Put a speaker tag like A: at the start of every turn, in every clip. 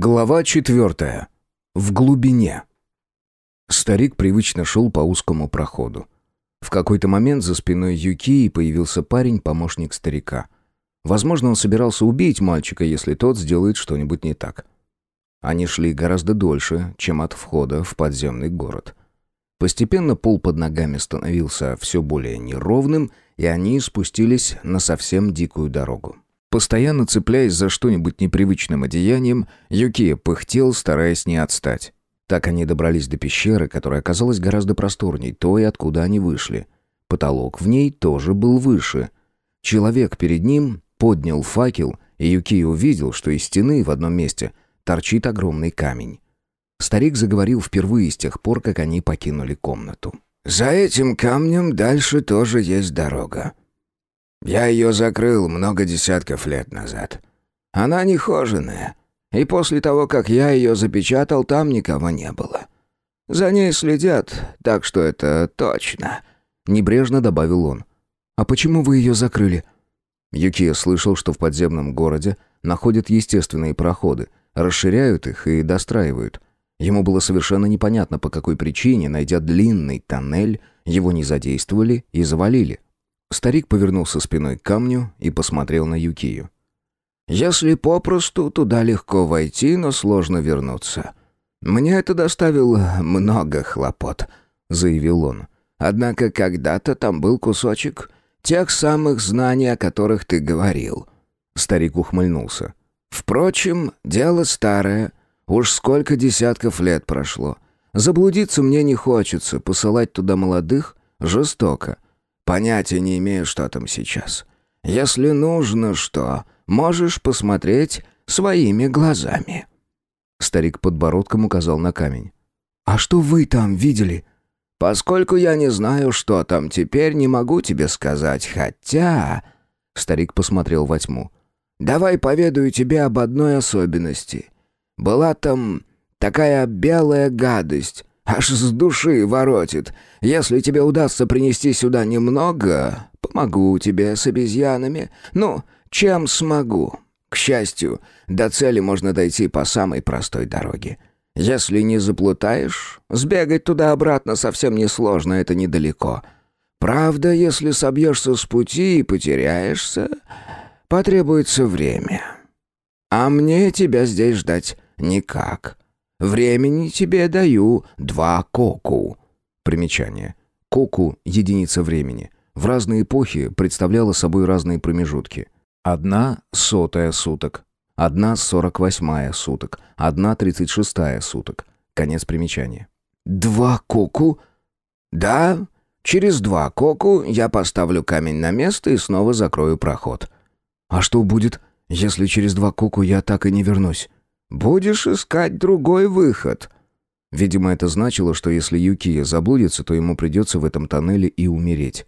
A: Глава четвертая. В глубине. Старик привычно шел по узкому проходу. В какой-то момент за спиной Юки появился парень, помощник старика. Возможно, он собирался убить мальчика, если тот сделает что-нибудь не так. Они шли гораздо дольше, чем от входа в подземный город. Постепенно пол под ногами становился все более неровным, и они спустились на совсем дикую дорогу. Постоянно цепляясь за что-нибудь непривычным одеянием, Юкия пыхтел, стараясь не отстать. Так они добрались до пещеры, которая оказалась гораздо просторней той, откуда они вышли. Потолок в ней тоже был выше. Человек перед ним поднял факел, и Юкия увидел, что из стены в одном месте торчит огромный камень. Старик заговорил впервые с тех пор, как они покинули комнату. «За этим камнем дальше тоже есть дорога. Я ее закрыл много десятков лет назад. Она нехоженная, и после того, как я ее запечатал, там никого не было. За ней следят, так что это точно», — небрежно добавил он. «А почему вы ее закрыли?» Юкия слышал, что в подземном городе находят естественные проходы, расширяют их и достраивают. Ему было совершенно непонятно, по какой причине, найдя длинный тоннель, его не задействовали и завалили. Старик повернулся спиной к камню и посмотрел на Юкию. «Если попросту, туда легко войти, но сложно вернуться. Мне это доставило много хлопот», — заявил он. «Однако когда-то там был кусочек тех самых знаний, о которых ты говорил». Старик ухмыльнулся. «Впрочем, дело старое. Уж сколько десятков лет прошло. Заблудиться мне не хочется, посылать туда молодых жестоко. Понятия не имею, что там сейчас. Если нужно что, можешь посмотреть своими глазами». Старик подбородком указал на камень. «А что вы там видели?» «Поскольку я не знаю, что там теперь, не могу тебе сказать, хотя...» Старик посмотрел во тьму. «Давай поведаю тебе об одной особенности. Была там такая белая гадость, Аж с души воротит. Если тебе удастся принести сюда немного, помогу тебе с обезьянами. Ну, чем смогу. К счастью, до цели можно дойти по самой простой дороге. Если не заплутаешь, сбегать туда-обратно совсем несложно, это недалеко. Правда, если собьешься с пути и потеряешься, потребуется время. А мне тебя здесь ждать никак. Времени тебе даю два коку». Примечание. Коку — единица времени. В разные эпохи представляла собой разные промежутки. Одна сотая суток, одна сорок восьмая суток, одна тридцать шестая суток. Конец примечания. «Два коку?» «Да, через два коку я поставлю камень на место и снова закрою проход». «А что будет, если через два коку я так и не вернусь?» Будешь искать другой выход». Видимо, это значило, что если Юкия заблудится, то ему придется в этом тоннеле и умереть.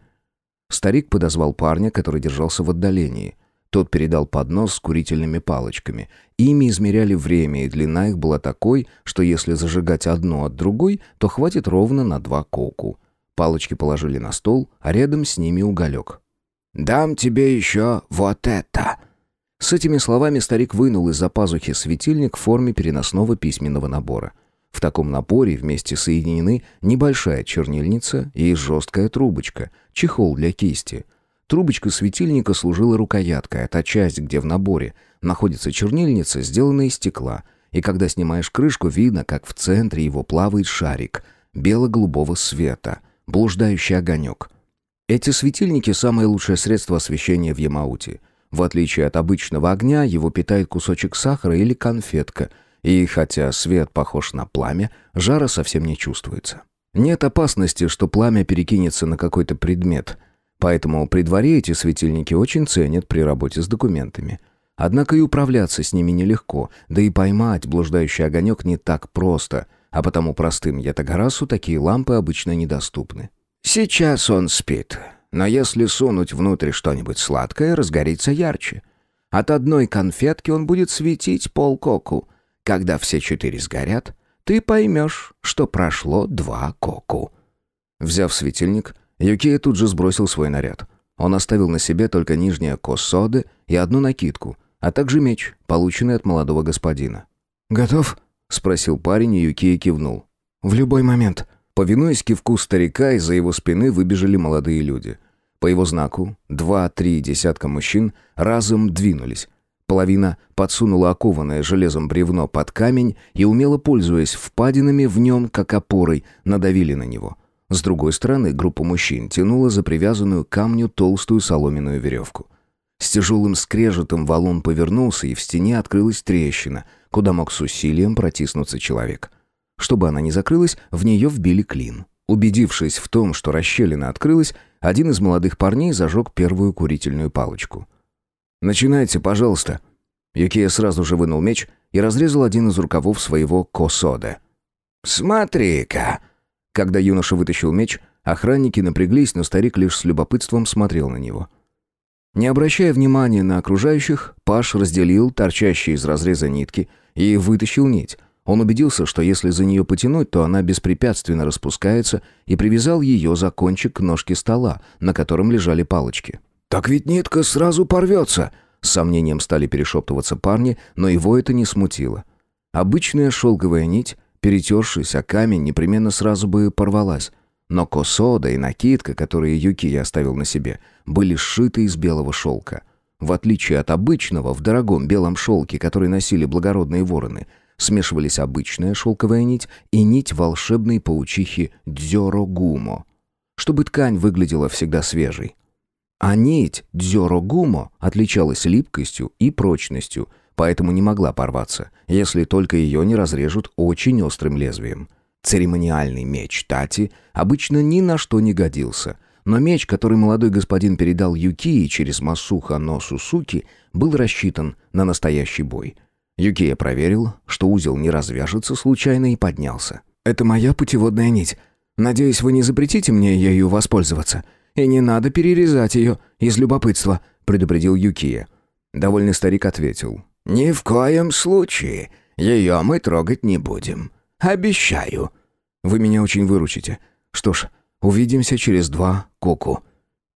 A: Старик подозвал парня, который держался в отдалении. Тот передал поднос с курительными палочками. Ими измеряли время, и длина их была такой, что если зажигать одну от другой, то хватит ровно на два коку. Палочки положили на стол, а рядом с ними уголек. «Дам тебе еще вот это!» С этими словами старик вынул из-за пазухи светильник в форме переносного письменного набора. В таком наборе вместе соединены небольшая чернильница и жесткая трубочка, чехол для кисти. Трубочка светильника служила рукояткой, а та часть, где в наборе находится чернильница, сделана из стекла, и когда снимаешь крышку, видно, как в центре его плавает шарик бело-голубого света, блуждающий огонек. Эти светильники – самое лучшее средство освещения в Ямауте – в отличие от обычного огня, его питает кусочек сахара или конфетка, и хотя свет похож на пламя, жара совсем не чувствуется. Нет опасности, что пламя перекинется на какой-то предмет, поэтому при дворе эти светильники очень ценят при работе с документами. Однако и управляться с ними нелегко, да и поймать блуждающий огонек не так просто, а потому простым ятагарасу такие лампы обычно недоступны. «Сейчас он спит», но если сунуть внутрь что-нибудь сладкое, разгорится ярче. От одной конфетки он будет светить полкоку. Когда все четыре сгорят, ты поймешь, что прошло два коку. Взяв светильник, Юкия тут же сбросил свой наряд. Он оставил на себе только нижнее косоды и одну накидку, а также меч, полученный от молодого господина. «Готов?» — спросил парень, и Юкия кивнул. «В любой момент». Повинуясь кивку старика, из-за его спины выбежали молодые люди. По его знаку два-три десятка мужчин разом двинулись. Половина подсунула окованное железом бревно под камень и, умело пользуясь впадинами в нем, как опорой, надавили на него. С другой стороны, группа мужчин тянула за привязанную к камню толстую соломенную веревку. С тяжелым скрежетом валун повернулся, и в стене открылась трещина, куда мог с усилием протиснуться человек. Чтобы она не закрылась, в нее вбили клин. Убедившись в том, что расщелина открылась, один из молодых парней зажег первую курительную палочку. «Начинайте, пожалуйста». Юкия сразу же вынул меч и разрезал один из рукавов своего косода.
B: «Смотри-ка!»
A: Когда юноша вытащил меч, охранники напряглись, но старик лишь с любопытством смотрел на него. Не обращая внимания на окружающих, Паш разделил торчащие из разреза нитки и вытащил нить. Он убедился, что если за нее потянуть, то она беспрепятственно распускается, и привязал ее за кончик к ножке стола, на котором лежали палочки.
B: «Так ведь нитка сразу порвется!»
A: С сомнением стали перешептываться парни, но его это не смутило. Обычная шелковая нить, перетершись о камень, непременно сразу бы порвалась. Но косода и накидка, которые Юки оставил на себе, были сшиты из белого шелка. В отличие от обычного, в дорогом белом шелке, который носили благородные вороны, смешивались обычная шелковая нить и нить волшебной паучихи дзёрогумо, чтобы ткань выглядела всегда свежей. А нить дзёрогумо отличалась липкостью и прочностью, поэтому не могла порваться, если только ее не разрежут очень острым лезвием. Церемониальный меч Тати обычно ни на что не годился, но меч, который молодой господин передал Юкии через Масуха но Сусуки, был рассчитан на настоящий бой. Юкия проверил, что узел не развяжется случайно и поднялся. «Это моя путеводная нить. Надеюсь, вы не запретите мне ею воспользоваться. И не надо перерезать ее из любопытства», — предупредил Юкия. Довольный старик ответил.
B: «Ни в коем случае. Ее мы трогать не будем. Обещаю».
A: «Вы меня очень выручите. Что ж, увидимся через два коку».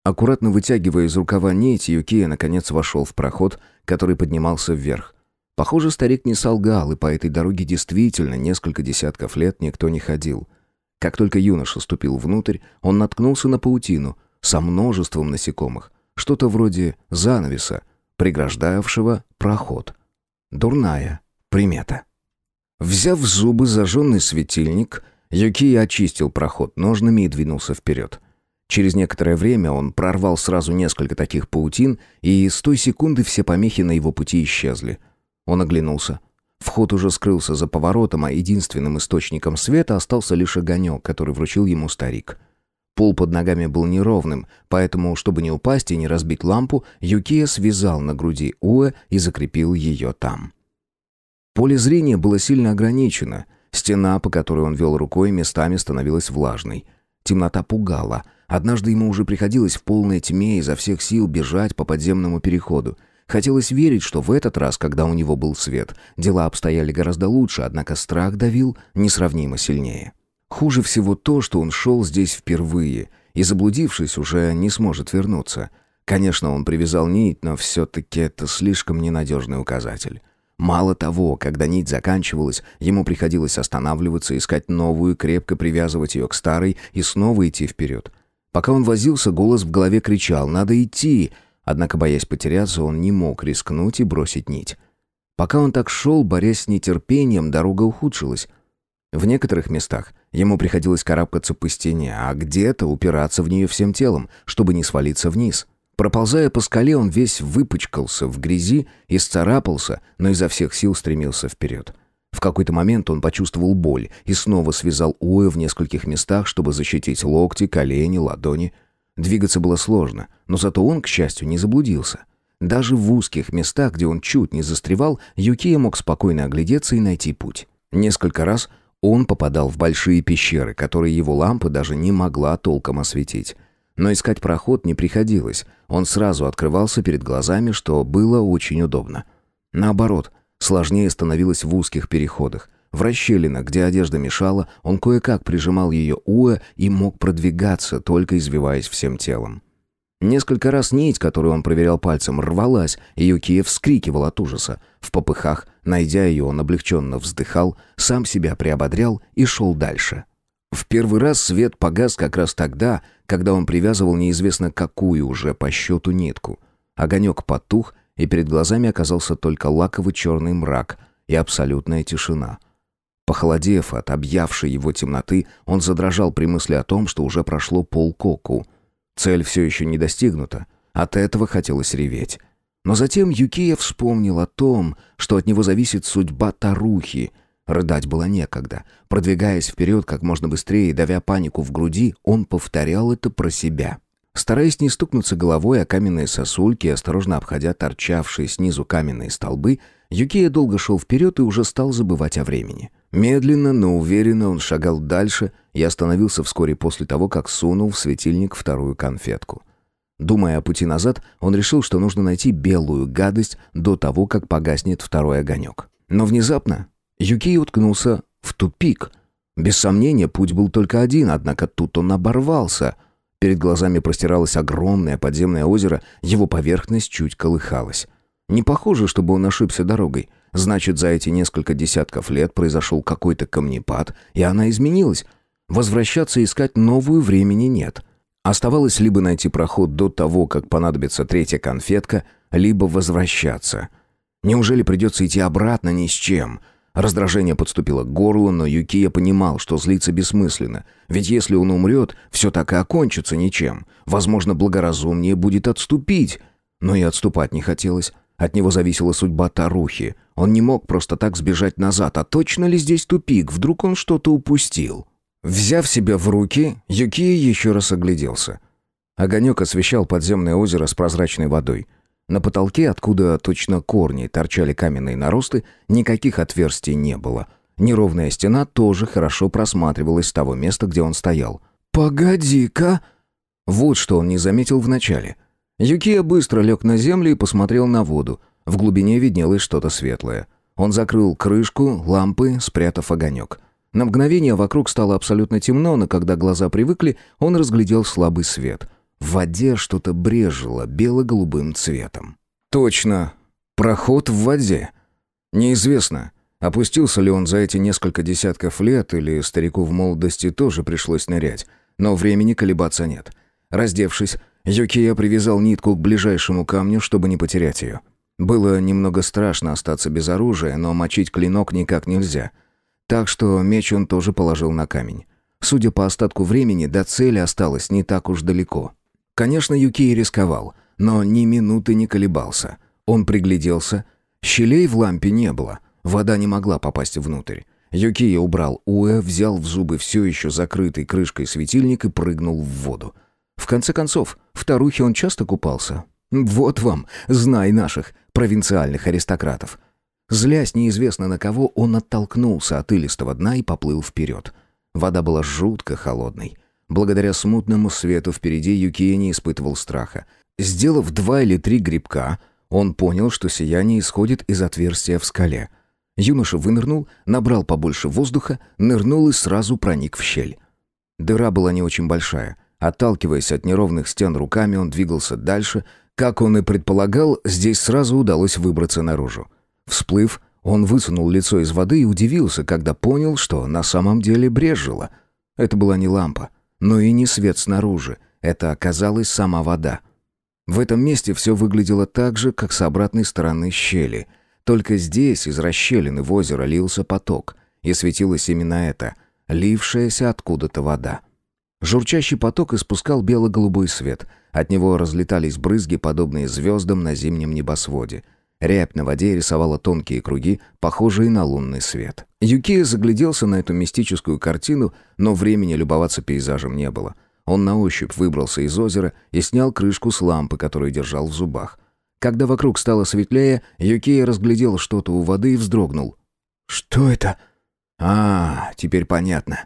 A: Аккуратно вытягивая из рукава нить, Юкия наконец вошел в проход, который поднимался вверх. Похоже, старик не солгал, и по этой дороге действительно несколько десятков лет никто не ходил. Как только юноша ступил внутрь, он наткнулся на паутину со множеством насекомых, что-то вроде занавеса, преграждавшего проход. Дурная примета. Взяв в зубы зажженный светильник, Юкия очистил проход ножными и двинулся вперед. Через некоторое время он прорвал сразу несколько таких паутин, и с той секунды все помехи на его пути исчезли. Он оглянулся. Вход уже скрылся за поворотом, а единственным источником света остался лишь огонек, который вручил ему старик. Пол под ногами был неровным, поэтому, чтобы не упасть и не разбить лампу, Юкия связал на груди Уэ и закрепил ее там. Поле зрения было сильно ограничено. Стена, по которой он вел рукой, местами становилась влажной. Темнота пугала. Однажды ему уже приходилось в полной тьме изо всех сил бежать по подземному переходу. Хотелось верить, что в этот раз, когда у него был свет, дела обстояли гораздо лучше, однако страх давил несравнимо сильнее. Хуже всего то, что он шел здесь впервые и, заблудившись, уже не сможет вернуться. Конечно, он привязал нить, но все-таки это слишком ненадежный указатель. Мало того, когда нить заканчивалась, ему приходилось останавливаться, искать новую, крепко привязывать ее к старой и снова идти вперед. Пока он возился, голос в голове кричал «Надо идти!», однако, боясь потеряться, он не мог рискнуть и бросить нить. Пока он так шел, борясь с нетерпением, дорога ухудшилась. В некоторых местах ему приходилось карабкаться по стене, а где-то упираться в нее всем телом, чтобы не свалиться вниз. Проползая по скале, он весь выпачкался в грязи и сцарапался, но изо всех сил стремился вперед. В какой-то момент он почувствовал боль и снова связал Уэ в нескольких местах, чтобы защитить локти, колени, ладони. Двигаться было сложно, но зато он, к счастью, не заблудился. Даже в узких местах, где он чуть не застревал, Юкия мог спокойно оглядеться и найти путь. Несколько раз он попадал в большие пещеры, которые его лампа даже не могла толком осветить. Но искать проход не приходилось. Он сразу открывался перед глазами, что было очень удобно. Наоборот, сложнее становилось в узких переходах. В расщелинах, где одежда мешала, он кое-как прижимал ее уэ и мог продвигаться, только извиваясь всем телом. Несколько раз нить, которую он проверял пальцем, рвалась, и Юкия вскрикивал от ужаса. В попыхах, найдя ее, он облегченно вздыхал, сам себя приободрял и шел дальше. В первый раз свет погас как раз тогда, когда он привязывал неизвестно какую уже по счету нитку. Огонек потух, и перед глазами оказался только лаковый черный мрак и абсолютная тишина. Похолодев от объявшей его темноты, он задрожал при мысли о том, что уже прошло полкоку. Цель все еще не достигнута. От этого хотелось реветь. Но затем Юкия вспомнил о том, что от него зависит судьба Тарухи. Рыдать было некогда. Продвигаясь вперед как можно быстрее давя панику в груди, он повторял это про себя. Стараясь не стукнуться головой о каменные сосульки осторожно обходя торчавшие снизу каменные столбы, Юкия долго шел вперед и уже стал забывать о времени. Медленно, но уверенно он шагал дальше и остановился вскоре после того, как сунул в светильник вторую конфетку. Думая о пути назад, он решил, что нужно найти белую гадость до того, как погаснет второй огонек. Но внезапно Юкия уткнулся в тупик. Без сомнения, путь был только один, однако тут он оборвался — Перед глазами простиралось огромное подземное озеро, его поверхность чуть колыхалась. Не похоже, чтобы он ошибся дорогой. Значит, за эти несколько десятков лет произошел какой-то камнепад, и она изменилась. Возвращаться и искать новую времени нет. Оставалось либо найти проход до того, как понадобится третья конфетка, либо возвращаться. Неужели придется идти обратно ни с чем — Раздражение подступило к горлу, но Юкия понимал, что злиться бессмысленно. Ведь если он умрет, все так и окончится ничем. Возможно, благоразумнее будет отступить. Но и отступать не хотелось. От него зависела судьба Тарухи. Он не мог просто так сбежать назад. А точно ли здесь тупик? Вдруг он что-то упустил? Взяв себя в руки, Юкия еще раз огляделся. Огонек освещал подземное озеро с прозрачной водой. На потолке, откуда точно корни торчали каменные наросты, никаких отверстий не было. Неровная стена тоже хорошо просматривалась с того места, где он стоял. «Погоди-ка!» Вот что он не заметил вначале. Юкия быстро лег на землю и посмотрел на воду. В глубине виднелось что-то светлое. Он закрыл крышку лампы, спрятав огонек. На мгновение вокруг стало абсолютно темно, но когда глаза привыкли, он разглядел слабый свет. В воде что-то брежило бело-голубым цветом. Точно. Проход в воде. Неизвестно, опустился ли он за эти несколько десятков лет, или старику в молодости тоже пришлось нырять. Но времени колебаться нет. Раздевшись, Юкия привязал нитку к ближайшему камню, чтобы не потерять ее. Было немного страшно остаться без оружия, но мочить клинок никак нельзя. Так что меч он тоже положил на камень. Судя по остатку времени, до цели осталось не так уж далеко. Конечно, Юкей рисковал, но ни минуты не колебался. Он пригляделся. Щелей в лампе не было. Вода не могла попасть внутрь. Юкия убрал Уэ, взял в зубы все еще закрытый крышкой светильник и прыгнул в воду. В конце концов, в Тарухе он часто купался. Вот вам, знай наших провинциальных аристократов. Злясь неизвестно на кого, он оттолкнулся от илистого дна и поплыл вперед. Вода была жутко холодной. Благодаря смутному свету впереди Юкия не испытывал страха. Сделав два или три грибка, он понял, что сияние исходит из отверстия в скале. Юноша вынырнул, набрал побольше воздуха, нырнул и сразу проник в щель. Дыра была не очень большая. Отталкиваясь от неровных стен руками, он двигался дальше. Как он и предполагал, здесь сразу удалось выбраться наружу. Всплыв, он высунул лицо из воды и удивился, когда понял, что на самом деле брежило. Это была не лампа но и не свет снаружи. Это оказалась сама вода. В этом месте все выглядело так же, как с обратной стороны щели. Только здесь из расщелины в озеро лился поток, и светилось именно это, лившаяся откуда-то вода. Журчащий поток испускал бело-голубой свет. От него разлетались брызги, подобные звездам на зимнем небосводе. Рябь на воде рисовала тонкие круги, похожие на лунный свет. Юкия загляделся на эту мистическую картину, но времени любоваться пейзажем не было. Он на ощупь выбрался из озера и снял крышку с лампы, которую держал в зубах. Когда вокруг стало светлее, Юкия разглядел что-то у воды и вздрогнул. «Что это?» «А, теперь понятно.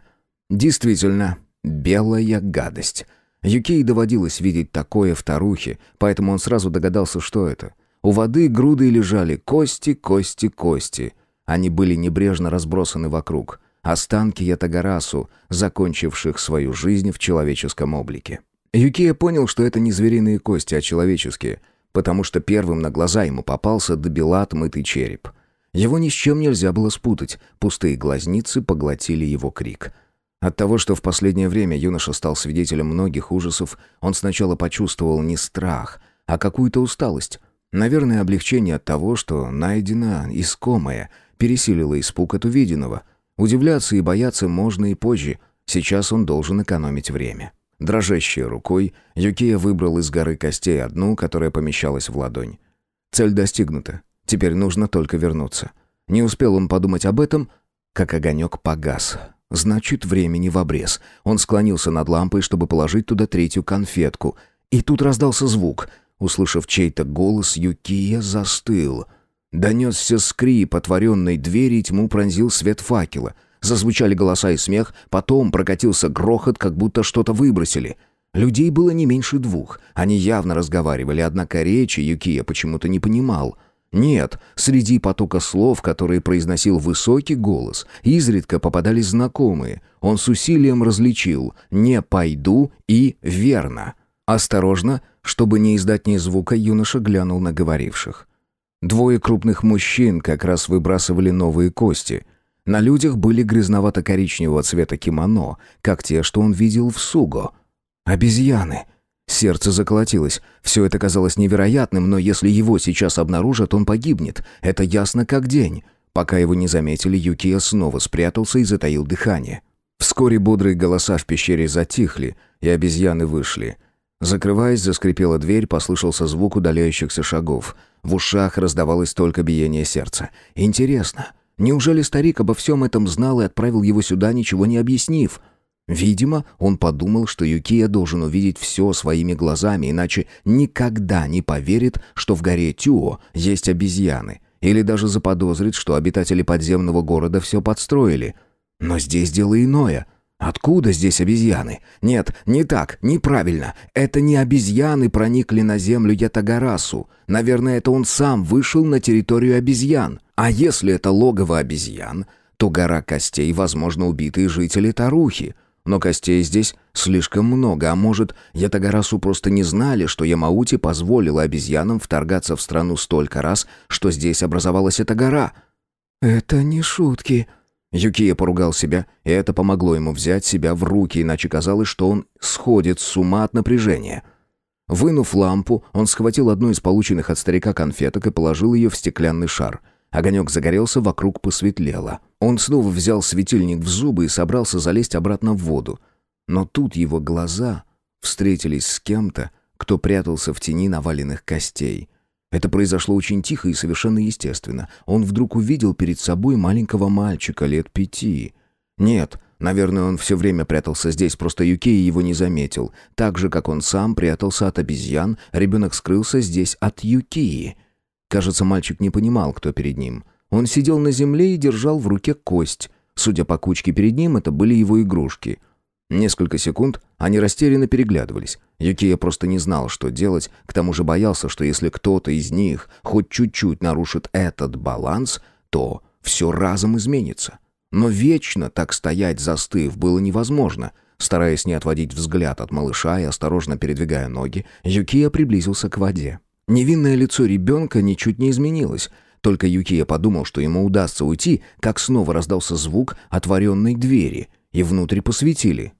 A: Действительно, белая гадость». Юкей доводилось видеть такое в Тарухе, поэтому он сразу догадался, что это. У воды груды лежали кости, кости, кости. Они были небрежно разбросаны вокруг. Останки Ятагарасу, закончивших свою жизнь в человеческом облике. Юкия понял, что это не звериные кости, а человеческие, потому что первым на глаза ему попался добела отмытый череп. Его ни с чем нельзя было спутать, пустые глазницы поглотили его крик. От того, что в последнее время юноша стал свидетелем многих ужасов, он сначала почувствовал не страх, а какую-то усталость. Наверное, облегчение от того, что найдено искомое, пересилило испуг от увиденного. Удивляться и бояться можно и позже, сейчас он должен экономить время. Дрожащей рукой Юкия выбрал из горы костей одну, которая помещалась в ладонь. Цель достигнута. Теперь нужно только вернуться. Не успел он подумать об этом, как огонек погас. Значит, времени в обрез. Он склонился над лампой, чтобы положить туда третью конфетку. И тут раздался звук. Услышав чей-то голос, Юкия застыл. Донесся скрип отворенной двери, и тьму пронзил свет факела. Зазвучали голоса и смех, потом прокатился грохот, как будто что-то выбросили. Людей было не меньше двух. Они явно разговаривали, однако речи Юкия почему-то не понимал — нет, среди потока слов, которые произносил высокий голос, изредка попадались знакомые. Он с усилием различил «не пойду» и «верно». Осторожно, чтобы не издать ни звука, юноша глянул на говоривших. Двое крупных мужчин как раз выбрасывали новые кости. На людях были грязновато-коричневого цвета кимоно, как те, что он видел в Суго. «Обезьяны!» Сердце заколотилось. Все это казалось невероятным, но если его сейчас обнаружат, он погибнет. Это ясно как день. Пока его не заметили, Юкия снова спрятался и затаил дыхание. Вскоре бодрые голоса в пещере затихли, и обезьяны вышли. Закрываясь, заскрипела дверь, послышался звук удаляющихся шагов. В ушах раздавалось только биение сердца. «Интересно, неужели старик обо всем этом знал и отправил его сюда, ничего не объяснив?» Видимо, он подумал, что Юкия должен увидеть все своими глазами, иначе никогда не поверит, что в горе Тюо есть обезьяны, или даже заподозрит, что обитатели подземного города все подстроили. Но здесь дело иное. Откуда здесь обезьяны? Нет, не так, неправильно. Это не обезьяны проникли на землю Ятагарасу. Наверное, это он сам вышел на территорию обезьян. А если это логово обезьян, то гора костей, возможно, убитые жители Тарухи — но костей здесь слишком много, а может, Ятагарасу просто не знали, что Ямаути позволила обезьянам вторгаться в страну столько раз, что здесь образовалась эта гора. «Это не шутки», Юкия поругал себя, и это помогло ему взять себя в руки, иначе казалось, что он сходит с ума от напряжения. Вынув лампу, он схватил одну из полученных от старика конфеток и положил ее в стеклянный шар. Огонек загорелся, вокруг посветлело. Он снова взял светильник в зубы и собрался залезть обратно в воду. Но тут его глаза встретились с кем-то, кто прятался в тени наваленных костей. Это произошло очень тихо и совершенно естественно. Он вдруг увидел перед собой маленького мальчика лет пяти. Нет, наверное, он все время прятался здесь, просто Юкей его не заметил. Так же, как он сам прятался от обезьян, ребенок скрылся здесь от Юкии. Кажется, мальчик не понимал, кто перед ним. Он сидел на земле и держал в руке кость. Судя по кучке перед ним, это были его игрушки. Несколько секунд они растерянно переглядывались. Юкия просто не знал, что делать, к тому же боялся, что если кто-то из них хоть чуть-чуть нарушит этот баланс, то все разом изменится. Но вечно так стоять застыв было невозможно. Стараясь не отводить взгляд от малыша и осторожно передвигая ноги, Юкия приблизился к воде. Невинное лицо ребенка ничуть не изменилось. Только Юкия подумал, что ему удастся уйти, как снова раздался звук отворенной двери, и внутрь посветили.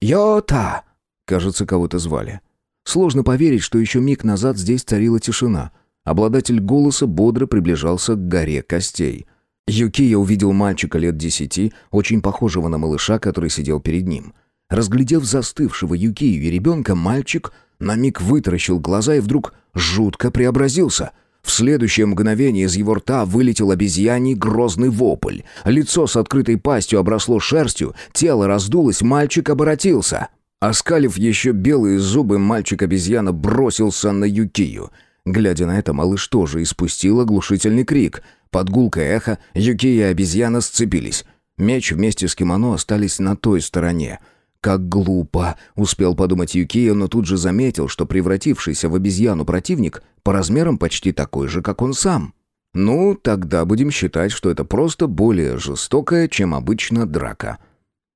A: «Йота!» Кажется, кого-то звали. Сложно поверить, что еще миг назад здесь царила тишина. Обладатель голоса бодро приближался к горе костей. Юкия увидел мальчика лет десяти, очень похожего на малыша, который сидел перед ним. Разглядев застывшего Юкию и ребенка, мальчик на миг вытаращил глаза и вдруг жутко преобразился. В следующее мгновение из его рта вылетел обезьяний грозный вопль. Лицо с открытой пастью обросло шерстью, тело раздулось, мальчик оборотился. Оскалив еще белые зубы, мальчик-обезьяна бросился на Юкию. Глядя на это, малыш тоже испустил оглушительный крик. Под гулкое эхо Юкия и обезьяна сцепились. Меч вместе с кимоно остались на той стороне — как глупо, успел подумать Юкия, но тут же заметил, что превратившийся в обезьяну противник по размерам почти такой же, как он сам. Ну, тогда будем считать, что это просто более жестокая, чем обычно, драка.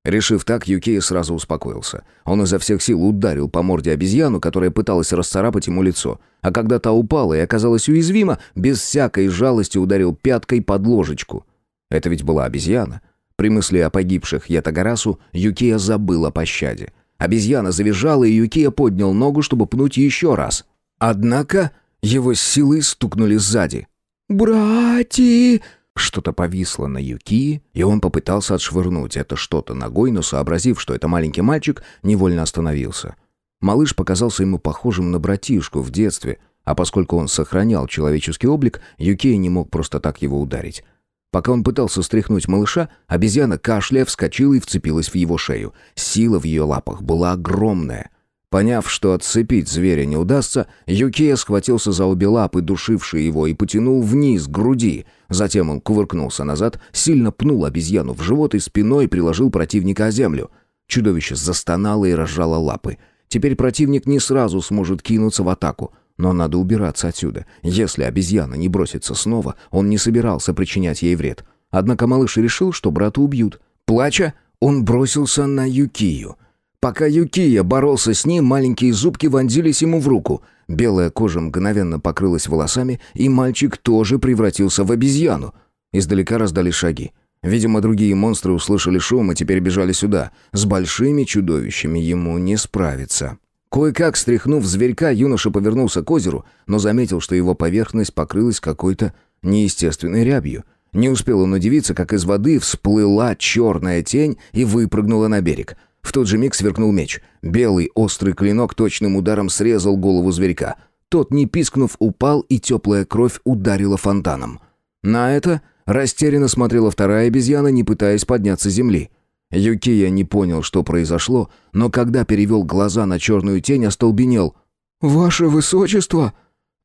A: Решив так, Юкия сразу успокоился. Он изо всех сил ударил по морде обезьяну, которая пыталась расцарапать ему лицо. А когда та упала и оказалась уязвима, без всякой жалости ударил пяткой под ложечку. Это ведь была обезьяна. При мысли о погибших Ятагарасу Юкия забыл о пощаде. Обезьяна завизжала, и Юкия поднял ногу, чтобы пнуть еще раз. Однако его силой стукнули сзади. «Брати!» Что-то повисло на Юки, и он попытался отшвырнуть это что-то ногой, но, сообразив, что это маленький мальчик, невольно остановился. Малыш показался ему похожим на братишку в детстве, а поскольку он сохранял человеческий облик, Юкей не мог просто так его ударить. Пока он пытался стряхнуть малыша, обезьяна кашляя вскочила и вцепилась в его шею. Сила в ее лапах была огромная — Поняв, что отцепить зверя не удастся, Юкия схватился за обе лапы, душившие его, и потянул вниз, к груди. Затем он кувыркнулся назад, сильно пнул обезьяну в живот и спиной приложил противника о землю. Чудовище застонало и разжало лапы. Теперь противник не сразу сможет кинуться в атаку. Но надо убираться отсюда. Если обезьяна не бросится снова, он не собирался причинять ей вред. Однако малыш решил, что брата убьют. Плача, он бросился на Юкию. Пока Юкия боролся с ним, маленькие зубки вонзились ему в руку. Белая кожа мгновенно покрылась волосами, и мальчик тоже превратился в обезьяну. Издалека раздались шаги. Видимо, другие монстры услышали шум и теперь бежали сюда. С большими чудовищами ему не справиться. Кое-как стряхнув зверька, юноша повернулся к озеру, но заметил, что его поверхность покрылась какой-то неестественной рябью. Не успел он удивиться, как из воды всплыла черная тень и выпрыгнула на берег — в тот же миг сверкнул меч. Белый острый клинок точным ударом срезал голову зверька. Тот, не пискнув, упал, и теплая кровь ударила фонтаном. На это растерянно смотрела вторая обезьяна, не пытаясь подняться с земли. Юкия не понял, что произошло, но когда перевел глаза на черную тень, остолбенел. «Ваше высочество!»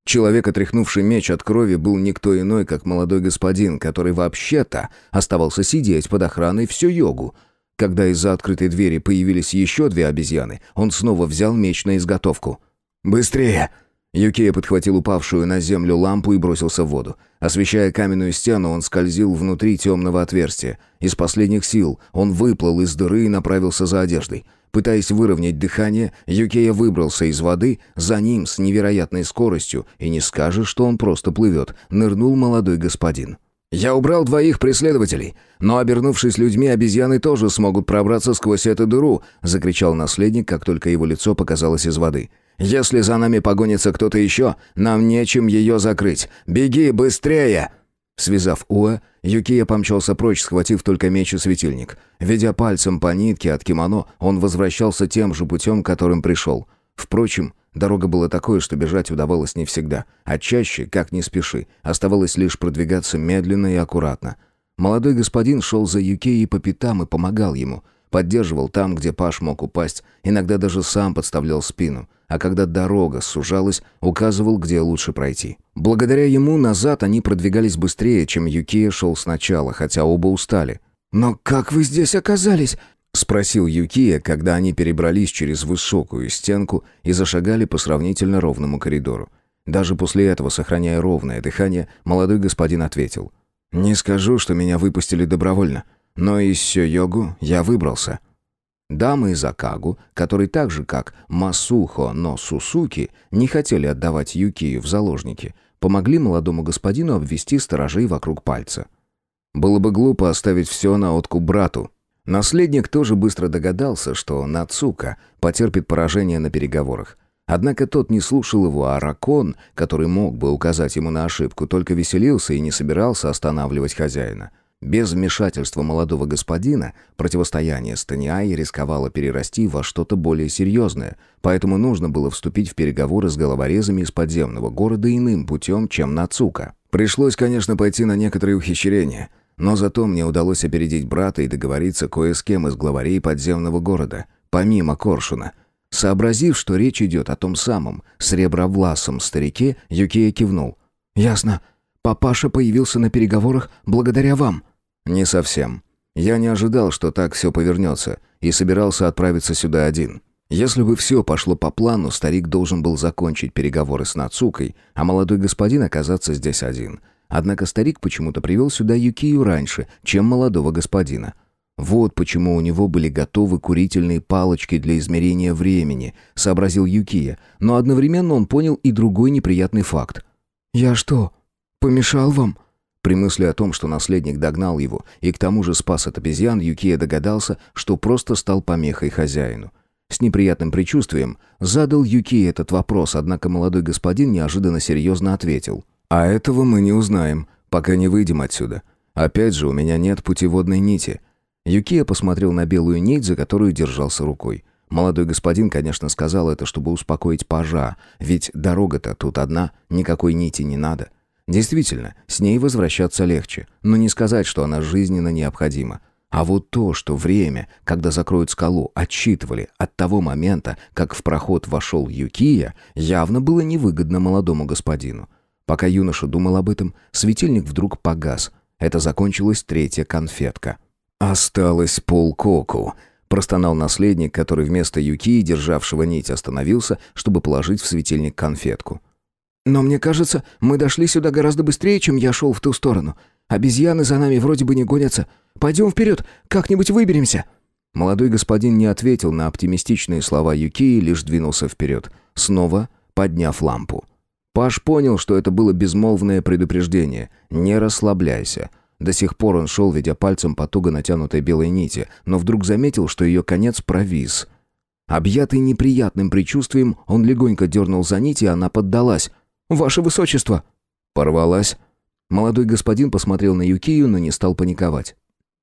A: Человек, отряхнувший меч от крови, был никто иной, как молодой господин, который вообще-то оставался сидеть под охраной всю йогу, когда из-за открытой двери появились еще две обезьяны, он снова взял меч на изготовку. «Быстрее!» Юкия подхватил упавшую на землю лампу и бросился в воду. Освещая каменную стену, он скользил внутри темного отверстия. Из последних сил он выплыл из дыры и направился за одеждой. Пытаясь выровнять дыхание, Юкея выбрался из воды, за ним с невероятной скоростью, и не скажешь, что он просто плывет, нырнул молодой господин. Я убрал двоих преследователей, но, обернувшись людьми, обезьяны тоже смогут пробраться сквозь эту дыру», — закричал наследник, как только его лицо показалось из воды. «Если за нами погонится кто-то еще, нам нечем ее закрыть. Беги быстрее!» Связав Уэ, Юкия помчался прочь, схватив только меч и светильник. Ведя пальцем по нитке от кимоно, он возвращался тем же путем, которым пришел. Впрочем, Дорога была такой, что бежать удавалось не всегда, а чаще, как не спеши, оставалось лишь продвигаться медленно и аккуратно. Молодой господин шел за Юкеей по пятам и помогал ему. Поддерживал там, где Паш мог упасть, иногда даже сам подставлял спину, а когда дорога сужалась, указывал, где лучше пройти. Благодаря ему назад они продвигались быстрее, чем Юкея шел сначала, хотя оба устали. «Но как вы здесь оказались?» Спросил Юкия, когда они перебрались через высокую стенку и зашагали по сравнительно ровному коридору. Даже после этого, сохраняя ровное дыхание, молодой господин ответил. «Не скажу, что меня выпустили добровольно, но из Сё-Йогу я выбрался». Дамы из Акагу, которые так же, как Масухо, но Сусуки, не хотели отдавать Юкию в заложники, помогли молодому господину обвести сторожей вокруг пальца. Было бы глупо оставить все на откуп брату, Наследник тоже быстро догадался, что Нацука потерпит поражение на переговорах. Однако тот не слушал его, а Ракон, который мог бы указать ему на ошибку, только веселился и не собирался останавливать хозяина. Без вмешательства молодого господина противостояние с Таниай рисковало перерасти во что-то более серьезное, поэтому нужно было вступить в переговоры с головорезами из подземного города иным путем, чем Нацука. Пришлось, конечно, пойти на некоторые ухищрения – но зато мне удалось опередить брата и договориться кое с кем из главарей подземного города, помимо Коршуна. Сообразив, что речь идет о том самом сребровласом старике, Юкия кивнул. «Ясно. Папаша появился на переговорах благодаря вам». «Не совсем. Я не ожидал, что так все повернется, и собирался отправиться сюда один». Если бы все пошло по плану, старик должен был закончить переговоры с Нацукой, а молодой господин оказаться здесь один — Однако старик почему-то привел сюда Юкию раньше, чем молодого господина. Вот почему у него были готовы курительные палочки для измерения времени, сообразил Юкия, но одновременно он понял и другой неприятный факт.
C: «Я что, помешал вам?»
A: При мысли о том, что наследник догнал его и к тому же спас от обезьян, Юкия догадался, что просто стал помехой хозяину. С неприятным предчувствием задал Юкия этот вопрос, однако молодой господин неожиданно серьезно ответил. «А этого мы не узнаем, пока не выйдем отсюда. Опять же, у меня нет путеводной нити». Юкия посмотрел на белую нить, за которую держался рукой. Молодой господин, конечно, сказал это, чтобы успокоить пажа, ведь дорога-то тут одна, никакой нити не надо. Действительно, с ней возвращаться легче, но не сказать, что она жизненно необходима. А вот то, что время, когда закроют скалу, отсчитывали от того момента, как в проход вошел Юкия, явно было невыгодно молодому господину. Пока юноша думал об этом, светильник вдруг погас. Это закончилась третья конфетка. «Осталось полкоку», — простонал наследник, который вместо Юкии, державшего нить, остановился, чтобы положить в светильник конфетку.
C: Но мне кажется, мы дошли сюда гораздо быстрее, чем я шел в ту сторону. Обезьяны за нами вроде бы не гонятся. Пойдем вперед, как-нибудь выберемся».
A: Молодой господин не ответил на оптимистичные слова Юки и лишь двинулся вперед, снова подняв лампу. Паш понял, что это было безмолвное предупреждение. «Не расслабляйся». До сих пор он шел, ведя пальцем по туго натянутой белой нити, но вдруг заметил, что ее конец провис. Объятый неприятным предчувствием, он легонько дернул за нить, и она поддалась.
C: «Ваше высочество!»
A: Порвалась. Молодой господин посмотрел на Юкию, но не стал паниковать.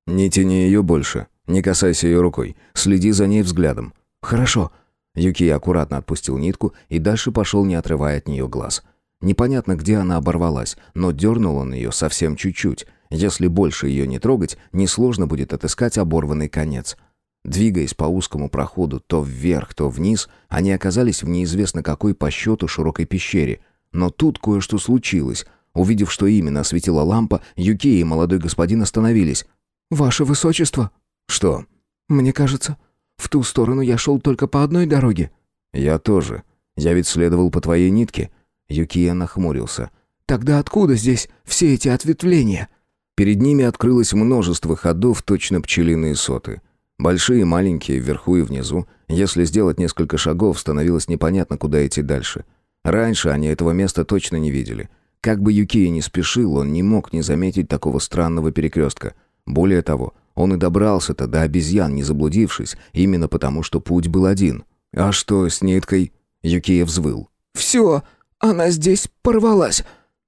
A: «Не тяни ее больше. Не касайся ее рукой. Следи за ней взглядом».
C: «Хорошо».
A: Юкия аккуратно отпустил нитку и дальше пошел, не отрывая от нее глаз. Непонятно, где она оборвалась, но дернул он ее совсем чуть-чуть. Если больше ее не трогать, несложно будет отыскать оборванный конец. Двигаясь по узкому проходу то вверх, то вниз, они оказались в неизвестно какой по счету широкой пещере – но тут кое-что случилось. Увидев, что именно осветила лампа, Юкия и молодой господин остановились.
C: «Ваше высочество!»
A: «Что?»
C: «Мне кажется, в ту сторону я шел только по одной дороге».
A: «Я тоже. Я ведь следовал по твоей нитке». Юкия нахмурился.
C: «Тогда откуда здесь все эти ответвления?»
A: Перед ними открылось множество ходов, точно пчелиные соты. Большие маленькие, вверху и внизу. Если сделать несколько шагов, становилось непонятно, куда идти дальше. Раньше они этого места точно не видели. Как бы Юкия не спешил, он не мог не заметить такого странного перекрестка. Более того, он и добрался-то до обезьян, не заблудившись, именно потому, что путь был один. «А что с ниткой?» Юкия взвыл.
C: «Все, она здесь порвалась».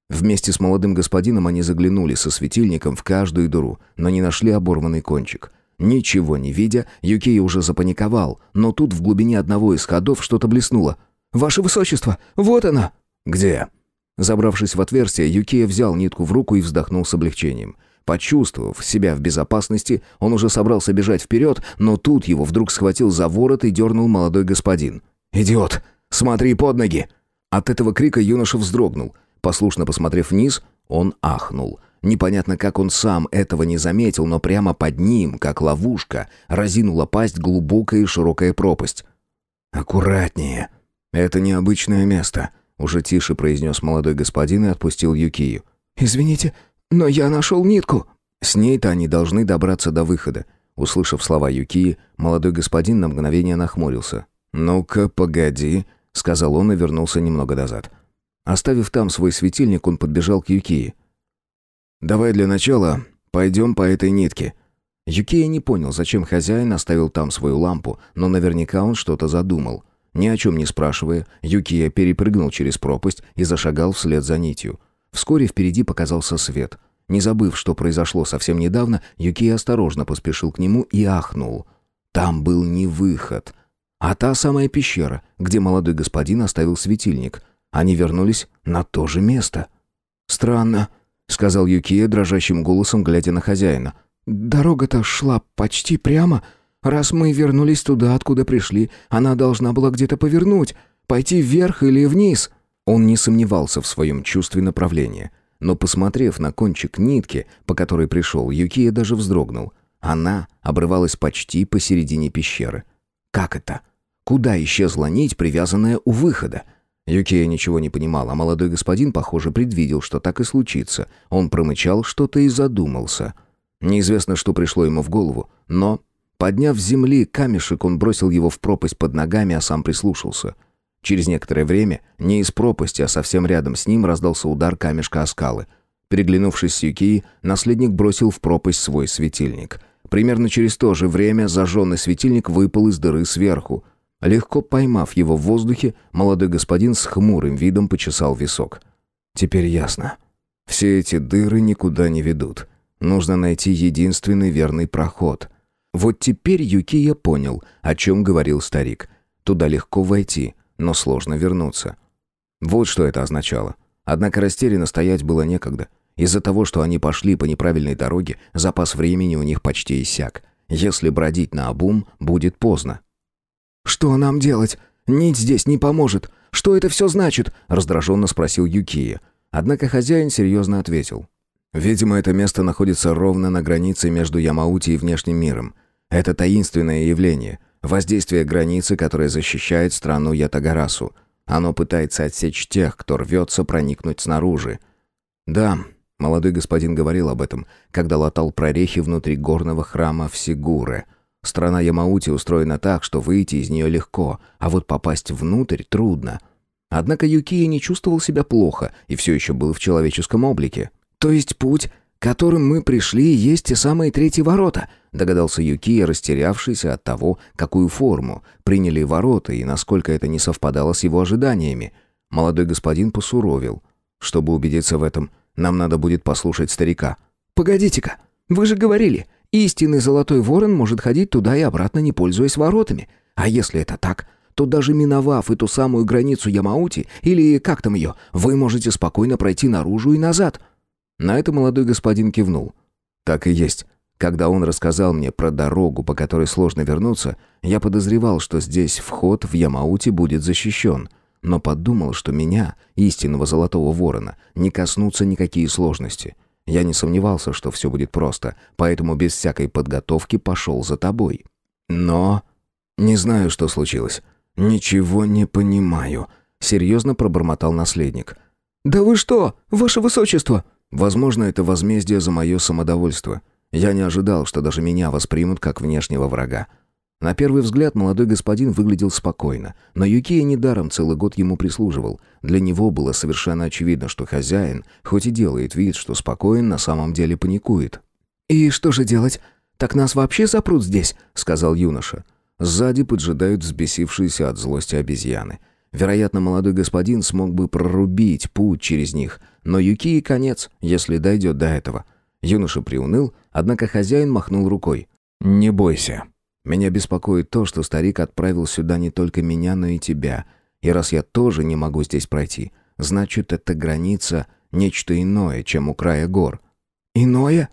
A: Вместе с молодым господином они заглянули со светильником в каждую дыру, но не нашли оборванный кончик. Ничего не видя, Юкия уже запаниковал, но тут в глубине одного из ходов что-то блеснуло. «Ваше высочество, вот она!» «Где?» Забравшись в отверстие, Юкия взял нитку в руку и вздохнул с облегчением. Почувствовав себя в безопасности, он уже собрался бежать вперед, но тут его вдруг схватил за ворот и дернул молодой господин. «Идиот! Смотри под ноги!» От этого крика юноша вздрогнул. Послушно посмотрев вниз, он ахнул. Непонятно, как он сам этого не заметил, но прямо под ним, как ловушка, разинула пасть глубокая и широкая пропасть. «Аккуратнее!» «Это необычное место», — уже тише произнес молодой господин и отпустил Юкию.
C: «Извините, но я нашел нитку».
A: С ней-то они должны добраться до выхода. Услышав слова Юкии, молодой господин на мгновение нахмурился. «Ну-ка, погоди», — сказал он и вернулся немного назад. Оставив там свой светильник, он подбежал к Юкии. «Давай для начала пойдем по этой нитке». Юкия не понял, зачем хозяин оставил там свою лампу, но наверняка он что-то задумал. Ни о чем не спрашивая, Юкия перепрыгнул через пропасть и зашагал вслед за нитью. Вскоре впереди показался свет. Не забыв, что произошло совсем недавно, Юкия осторожно поспешил к нему и ахнул. Там был не выход, а та самая пещера, где молодой господин оставил светильник. Они вернулись на то же место.
C: «Странно», — сказал Юкия дрожащим голосом, глядя на хозяина. «Дорога-то шла почти прямо, Раз мы вернулись туда, откуда пришли, она должна была где-то повернуть, пойти вверх или вниз».
A: Он не сомневался в своем чувстве направления. Но, посмотрев на кончик нитки, по которой пришел, Юкия даже вздрогнул. Она обрывалась почти посередине пещеры. Как это? Куда исчезла нить, привязанная у выхода? Юкия ничего не понимал, а молодой господин, похоже, предвидел, что так и случится. Он промычал что-то и задумался. Неизвестно, что пришло ему в голову, но, подняв с земли камешек, он бросил его в пропасть под ногами, а сам прислушался. Через некоторое время, не из пропасти, а совсем рядом с ним, раздался удар камешка о скалы. Переглянувшись с Юкии, наследник бросил в пропасть свой светильник. Примерно через то же время зажженный светильник выпал из дыры сверху. Легко поймав его в воздухе, молодой господин с хмурым видом почесал висок. «Теперь ясно. Все эти дыры никуда не ведут. Нужно найти единственный верный проход». Вот теперь Юкия понял, о чем говорил старик. Туда легко войти, но сложно вернуться. Вот что это означало. Однако растерянно стоять было некогда. Из-за того, что они пошли по неправильной дороге, запас времени у них почти иссяк. Если бродить на обум, будет поздно.
C: «Что нам делать? Нить здесь не поможет. Что это все значит?» — раздраженно спросил Юкия.
A: Однако хозяин серьезно ответил. «Видимо, это место находится ровно на границе между Ямаути и внешним миром. Это таинственное явление, воздействие границы, которое защищает страну Ятагарасу. Оно пытается отсечь тех, кто рвется проникнуть снаружи. Да, молодой господин говорил об этом, когда латал прорехи внутри горного храма в Сигуре. Страна Ямаути устроена так, что выйти из нее легко, а вот попасть внутрь трудно. Однако Юкия не чувствовал себя плохо и все еще был в человеческом облике.
C: «То есть путь, которым мы пришли, есть те самые третьи ворота», догадался Юкия, растерявшийся от того, какую форму приняли ворота и насколько это не совпадало с его ожиданиями. Молодой господин посуровил. Чтобы убедиться в этом, нам надо будет послушать старика. «Погодите-ка, вы же говорили, истинный золотой ворон может ходить туда и обратно, не пользуясь воротами. А если это так, то даже миновав эту самую границу Ямаути, или как там ее, вы можете спокойно пройти наружу и назад».
A: На это молодой господин кивнул. «Так и есть. Когда он рассказал мне про дорогу, по которой сложно вернуться, я подозревал, что здесь вход в Ямаути будет защищен, но подумал, что меня, истинного золотого ворона, не коснутся никакие сложности. Я не сомневался, что все будет просто, поэтому без всякой подготовки пошел за тобой. Но... Не знаю, что случилось. Ничего не понимаю. Серьезно пробормотал наследник.
C: «Да вы что, ваше высочество?»
A: Возможно, это возмездие за мое самодовольство. Я не ожидал, что даже меня воспримут как внешнего врага. На первый взгляд молодой господин выглядел спокойно, но Юкия недаром целый год ему прислуживал. Для него было совершенно очевидно, что хозяин, хоть и делает вид, что спокоен, на самом деле паникует.
C: «И что же делать? Так нас вообще запрут здесь?» — сказал юноша.
A: Сзади поджидают взбесившиеся от злости обезьяны. Вероятно, молодой господин смог бы прорубить путь через них, но Юкии конец, если дойдет до этого — Юноша приуныл, однако хозяин махнул рукой. «Не бойся. Меня беспокоит то, что старик отправил сюда не только меня, но и тебя. И раз я тоже не могу здесь пройти, значит, эта граница — нечто иное, чем у края гор».
C: «Иное?»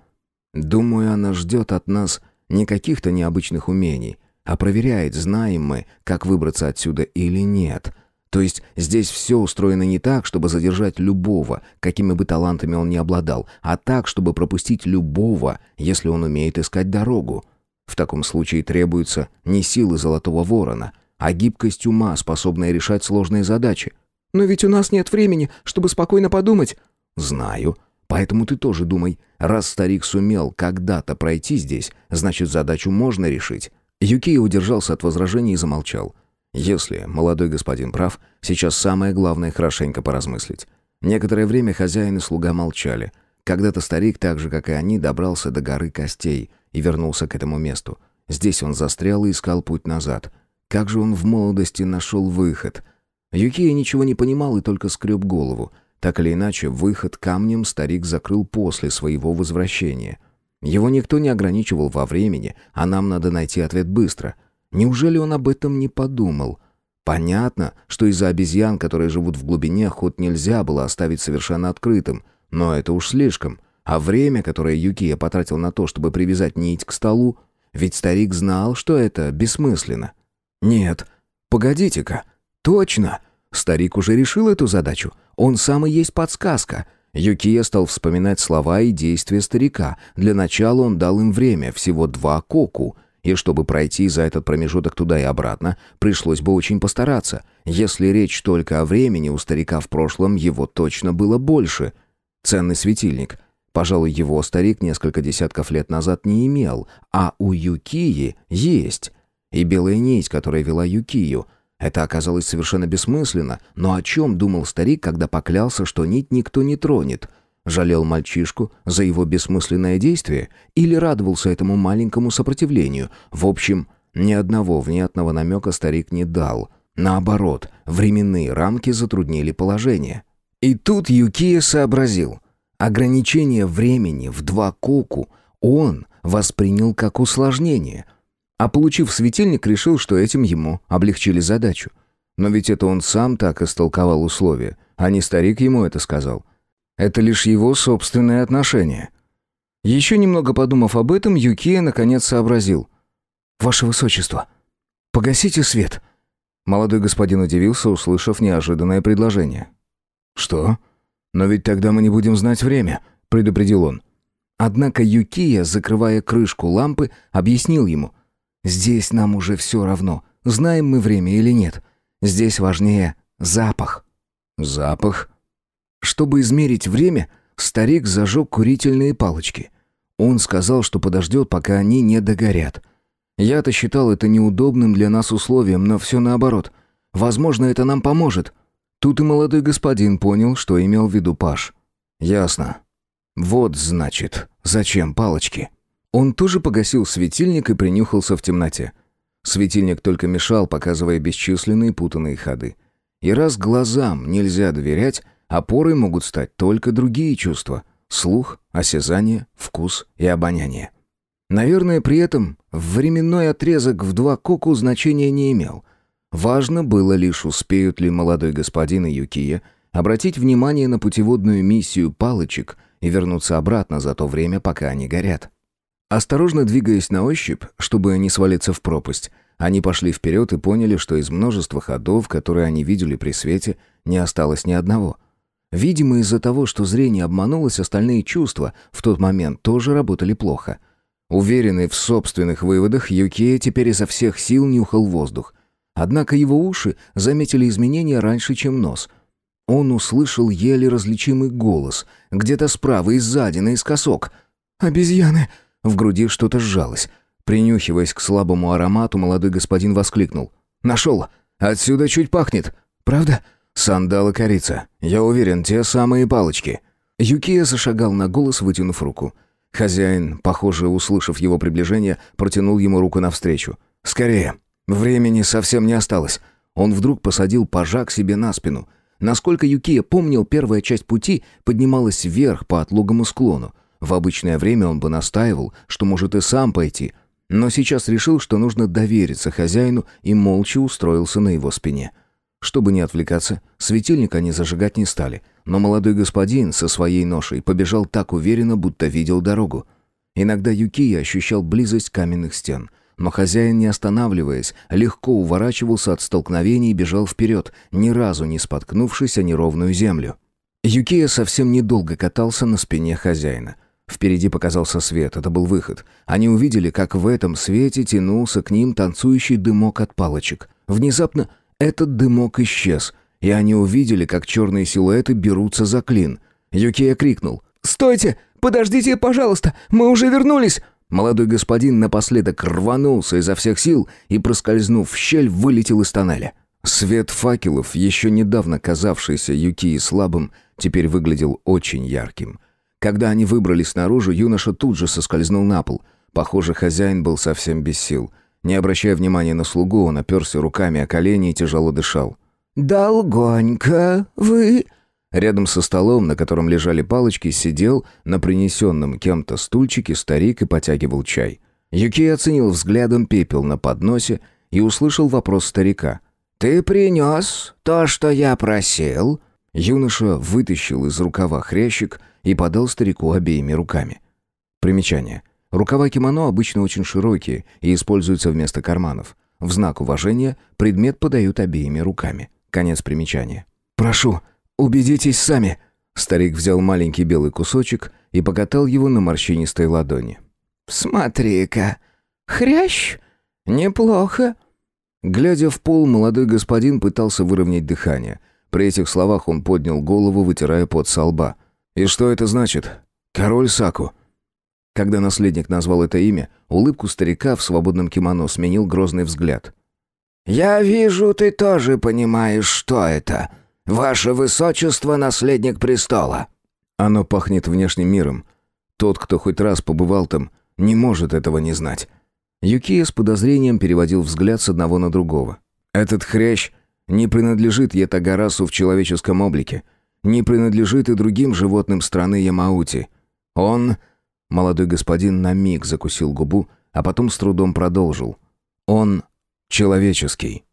A: «Думаю, она ждет от нас не каких-то необычных умений, а проверяет, знаем мы, как выбраться отсюда или нет. То есть здесь все устроено не так, чтобы задержать любого, какими бы талантами он ни обладал, а так, чтобы пропустить любого, если он умеет искать дорогу. В таком случае требуется не силы Золотого Ворона, а гибкость ума, способная решать сложные задачи.
C: «Но ведь у нас нет времени, чтобы спокойно подумать».
A: «Знаю. Поэтому ты тоже думай. Раз старик сумел когда-то пройти здесь, значит, задачу можно решить». Юкия удержался от возражений и замолчал. Если молодой господин прав, сейчас самое главное хорошенько поразмыслить. Некоторое время хозяин и слуга молчали. Когда-то старик, так же, как и они, добрался до горы костей и вернулся к этому месту. Здесь он застрял и искал путь назад. Как же он в молодости нашел выход? Юкия ничего не понимал и только скреб голову. Так или иначе, выход камнем старик закрыл после своего возвращения. Его никто не ограничивал во времени, а нам надо найти ответ быстро — Неужели он об этом не подумал? Понятно, что из-за обезьян, которые живут в глубине, ход нельзя было оставить совершенно открытым, но это уж слишком. А время, которое Юкия потратил на то, чтобы привязать нить к столу, ведь старик знал, что это бессмысленно. Нет, погодите-ка, точно, старик уже решил эту задачу, он сам и есть подсказка. Юкия стал вспоминать слова и действия старика. Для начала он дал им время, всего два коку — и чтобы пройти за этот промежуток туда и обратно, пришлось бы очень постараться. Если речь только о времени, у старика в прошлом его точно было больше. Ценный светильник. Пожалуй, его старик несколько десятков лет назад не имел, а у Юкии есть. И белая нить, которая вела Юкию. Это оказалось совершенно бессмысленно, но о чем думал старик, когда поклялся, что нить никто не тронет? Жалел мальчишку за его бессмысленное действие или радовался этому маленькому сопротивлению? В общем, ни одного внятного намека старик не дал. Наоборот, временные рамки затруднили положение. И тут Юкия сообразил. Ограничение времени в два коку он воспринял как усложнение. А получив светильник, решил, что этим ему облегчили задачу. Но ведь это он сам так истолковал условия, а не старик ему это сказал. Это лишь его собственное отношение. Еще немного подумав об этом, Юкия наконец сообразил. «Ваше Высочество, погасите свет». Молодой господин удивился, услышав неожиданное предложение. «Что?» «Но ведь тогда мы не будем знать время», — предупредил он. Однако Юкия, закрывая крышку лампы, объяснил ему. «Здесь нам уже все равно, знаем мы время или нет. Здесь важнее запах». «Запах?» Чтобы измерить время, старик зажег курительные палочки. Он сказал, что подождет, пока они не догорят. Я-то считал это неудобным для нас условием, но все наоборот. Возможно, это нам поможет. Тут и молодой господин понял, что имел в виду Паш. Ясно. Вот, значит, зачем палочки. Он тоже погасил светильник и принюхался в темноте. Светильник только мешал, показывая бесчисленные путанные ходы. И раз глазам нельзя доверять, опорой могут стать только другие чувства — слух, осязание, вкус и обоняние. Наверное, при этом временной отрезок в два коку значения не имел — Важно было лишь, успеют ли молодой господин и Юкия обратить внимание на путеводную миссию палочек и вернуться обратно за то время, пока они горят. Осторожно двигаясь на ощупь, чтобы не свалиться в пропасть, они пошли вперед и поняли, что из множества ходов, которые они видели при свете, не осталось ни одного. Видимо, из-за того, что зрение обманулось, остальные чувства в тот момент тоже работали плохо. Уверенный в собственных выводах, Юкия теперь изо всех сил нюхал воздух. Однако его уши заметили изменения раньше, чем нос. Он услышал еле различимый голос, где-то справа и сзади, наискосок. «Обезьяны!» В груди что-то сжалось. Принюхиваясь к слабому аромату, молодой господин воскликнул. «Нашел! Отсюда чуть пахнет! Правда?» «Сандал корица. Я уверен, те самые палочки». Юкия зашагал на голос, вытянув руку. Хозяин, похоже, услышав его приближение, протянул ему руку навстречу. «Скорее!» Времени совсем не осталось. Он вдруг посадил пажа к себе на спину. Насколько Юкия помнил, первая часть пути поднималась вверх по отлогому склону. В обычное время он бы настаивал, что может и сам пойти, но сейчас решил, что нужно довериться хозяину и молча устроился на его спине. Чтобы не отвлекаться, светильник они зажигать не стали, но молодой господин со своей ношей побежал так уверенно, будто видел дорогу. Иногда Юкия ощущал близость каменных стен — но хозяин, не останавливаясь, легко уворачивался от столкновений и бежал вперед, ни разу не споткнувшись о неровную землю. Юкия совсем недолго катался на спине хозяина. Впереди показался свет, это был выход. Они увидели, как в этом свете тянулся к ним танцующий дымок от палочек. Внезапно этот дымок исчез, и они увидели, как черные силуэты берутся за клин. Юкия крикнул «Стойте! Подождите, пожалуйста! Мы уже вернулись!» Молодой господин напоследок рванулся изо всех сил и, проскользнув в щель, вылетел из тоннеля. Свет факелов, еще недавно казавшийся Юкии слабым, теперь выглядел очень ярким. Когда они выбрались наружу, юноша тут же соскользнул на пол. Похоже, хозяин был совсем без сил. Не обращая внимания на слугу, он оперся руками о колени и тяжело дышал.
B: «Долгонько вы...»
A: Рядом со столом, на котором лежали палочки, сидел на принесенном кем-то стульчике старик и потягивал чай. Юки оценил взглядом пепел на подносе и услышал вопрос старика.
B: «Ты принес то, что я просил?»
A: Юноша вытащил из рукава хрящик и подал старику обеими руками. Примечание. Рукава кимоно обычно очень широкие и используются вместо карманов. В знак уважения предмет подают обеими руками. Конец примечания. «Прошу», «Убедитесь сами». Старик взял маленький белый кусочек и покатал его на морщинистой ладони.
B: «Смотри-ка, хрящ, неплохо».
A: Глядя в пол, молодой господин пытался выровнять дыхание. При этих словах он поднял голову, вытирая пот со лба. «И что это значит?» Король Саку. Когда наследник назвал это имя, улыбку старика в свободном кимоно сменил грозный взгляд.
B: «Я вижу, ты тоже понимаешь, что это. Ваше Высочество — наследник престола».
A: Оно пахнет внешним миром. Тот, кто хоть раз побывал там, не может этого не знать. Юкия с подозрением переводил взгляд с одного на другого. Этот хрящ не принадлежит Ятагарасу в человеческом облике. Не принадлежит и другим животным страны Ямаути. Он... Молодой господин на миг закусил губу, а потом с трудом продолжил. Он человеческий.